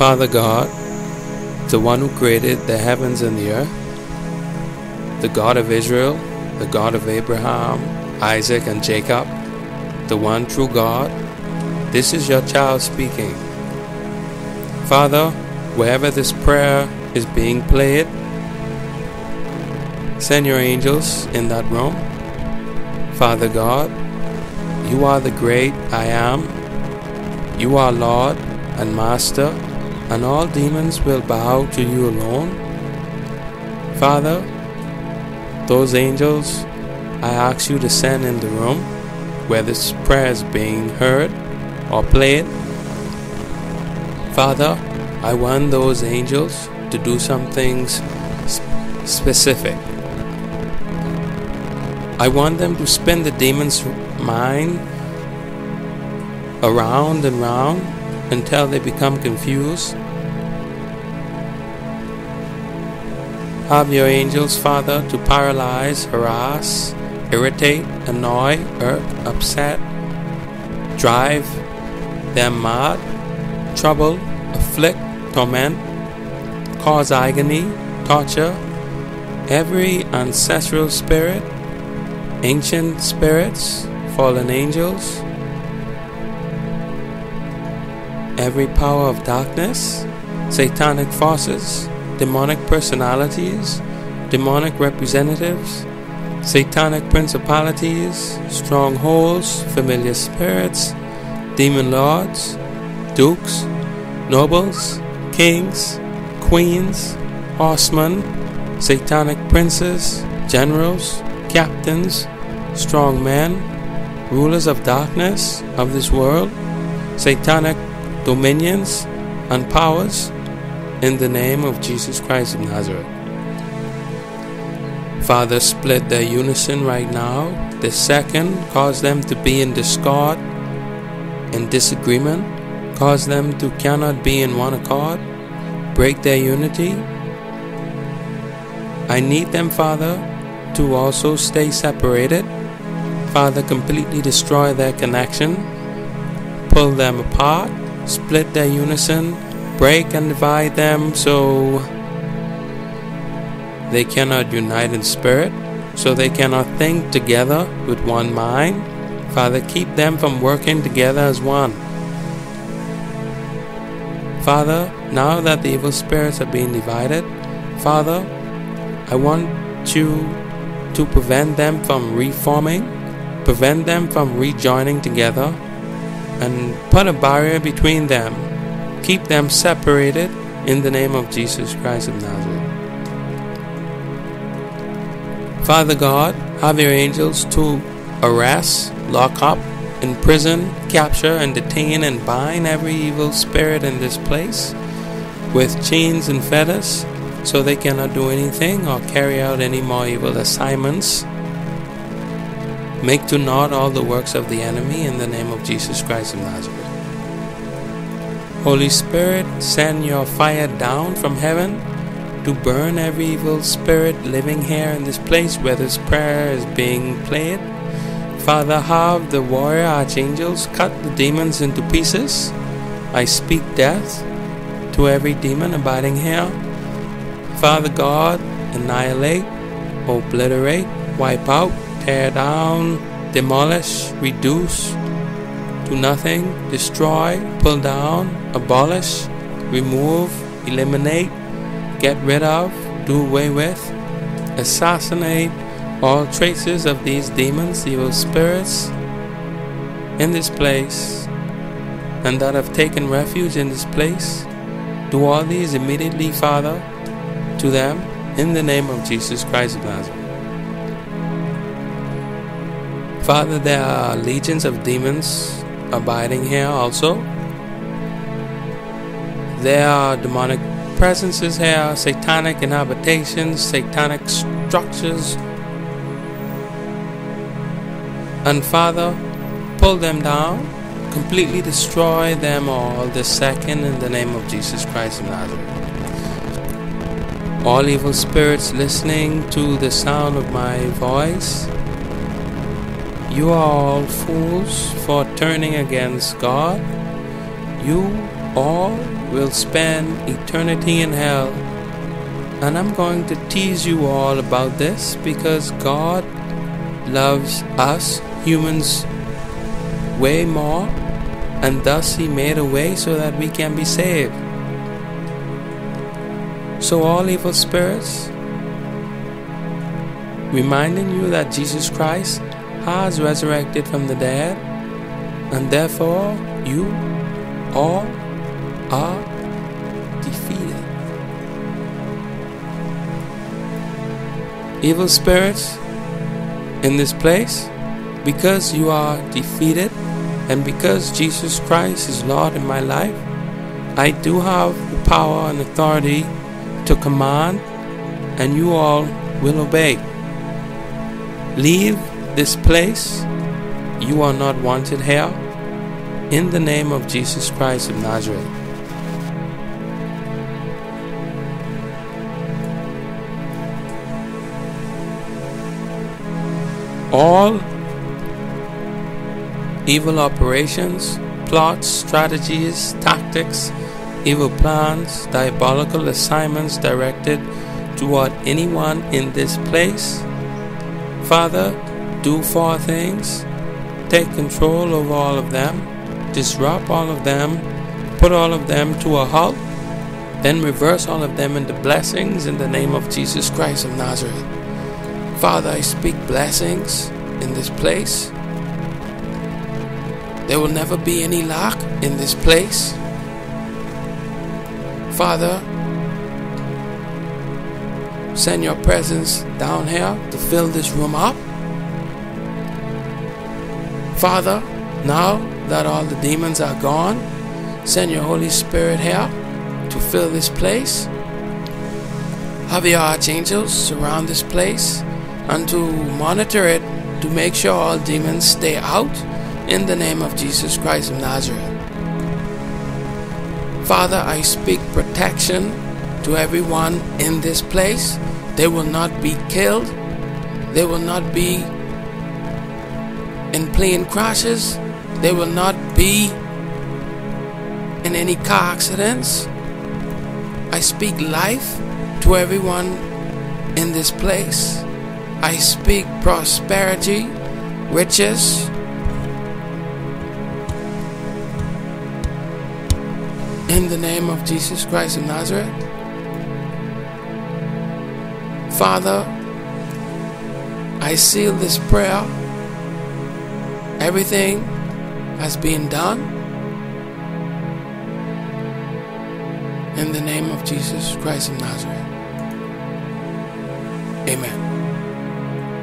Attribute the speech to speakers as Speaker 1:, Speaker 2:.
Speaker 1: Father God, the one who created the heavens and the earth, the God of Israel, the God of Abraham, Isaac, and Jacob, the one true God, this is your child speaking. Father, wherever this prayer is being played, send your angels in that room. Father God, you are the great I am. You are Lord and Master, and all demons will bow to you alone. Father, those angels I ask you to send in the room where this prayer is being heard or played. Father, I want those angels to do some things specific. I want them to spin the demon's mind around and round until they become confused. Have your angels, Father, to paralyze, harass, irritate, annoy, hurt, upset, drive them mad, trouble, afflict, torment, cause agony, torture, every ancestral spirit, ancient spirits, fallen angels, every power of darkness, satanic forces, demonic personalities, demonic representatives, satanic principalities, strongholds, familiar spirits, demon lords, dukes, nobles, kings, queens, horsemen, satanic princes, generals, captains, strong men, rulers of darkness of this world, satanic dominions and powers, in the name of Jesus Christ of Nazareth. Father, split their unison right now. The second, cause them to be in discord and disagreement, cause them to cannot be in one accord, break their unity. I need them, Father, to also stay separated. Father, completely destroy their connection, pull them apart, split their unison, break and divide them so they cannot unite in spirit, so they cannot think together with one mind. Father, keep them from working together as one. Father, now that the evil spirits are being divided, Father, I want you to prevent them from reforming, prevent them from rejoining together, and put a barrier between them. Keep them separated in the name of Jesus Christ of Nazareth. Father God, have your angels to arrest, lock up, imprison, capture, and detain and bind every evil spirit in this place with chains and fetters so they cannot do anything or carry out any more evil assignments. Make to naught all the works of the enemy in the name of Jesus Christ of Nazareth. Holy Spirit, send your fire down from heaven to burn every evil spirit living here in this place where this prayer is being played. Father, have the warrior archangels cut the demons into pieces. I speak death to every demon abiding here. Father God, annihilate, obliterate, wipe out, tear down, demolish, reduce to nothing, destroy, pull down, abolish, remove, eliminate, get rid of, do away with, assassinate all traces of these demons, evil spirits in this place, and that have taken refuge in this place. Do all these immediately, Father, to them in the name of Jesus Christ of Nazareth. Father, there are legions of demons abiding here also. There are demonic presences here, satanic inhabitations, satanic structures. And Father, pull them down, completely destroy them all the second in the name of Jesus Christ of Nazareth. All evil spirits listening to the sound of my voice, you are all fools for turning against God. You all will spend eternity in hell. And I'm going to tease you all about this because God loves us humans way more, and thus He made a way so that we can be saved. So, all evil spirits, reminding you that Jesus Christ has resurrected from the dead, and therefore you all are defeated. Evil spirits in this place, because you are defeated, and because Jesus Christ is Lord in my life, I do have the power and authority to command, and you all will obey. Leave this place. You are not wanted here. In the name of Jesus Christ of Nazareth. All evil operations, plots, strategies, tactics, evil plans, diabolical assignments directed toward anyone in this place. Father, do four things. Take control of all of them, disrupt all of them, put all of them to a halt, then reverse all of them into blessings in the name of Jesus Christ of Nazareth. Father, I speak blessings in this place. There will never be any lack in this place. Father, send your presence down here to fill this room up. Father, now that all the demons are gone, send your Holy Spirit here to fill this place. Have your archangels surround this place and to monitor it to make sure all demons stay out in the name of Jesus Christ of Nazareth. Father, I speak protection to everyone in this place. They will not be killed. They will not be in plane crashes. There will not be in any car accidents. I speak life to everyone in this place. I speak prosperity, riches. In the name of Jesus Christ of Nazareth. Father, I seal this prayer. Everything has been done. In the name of Jesus Christ of Nazareth. Amen.